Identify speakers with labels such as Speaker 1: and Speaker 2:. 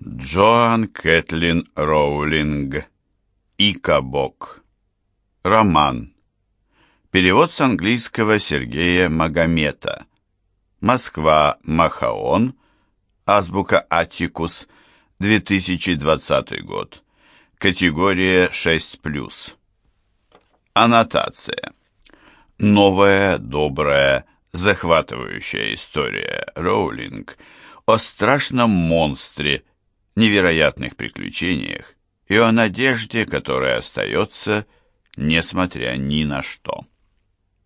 Speaker 1: Джоан Кэтлин Роулинг. Икабок. Роман. Перевод с английского Сергея Магомета. Москва. Махаон. Азбука Атикус. 2020 год. Категория 6+. Аннотация. Новая, добрая, захватывающая история Роулинг о страшном монстре, невероятных приключениях и о надежде, которая остается, несмотря ни на что.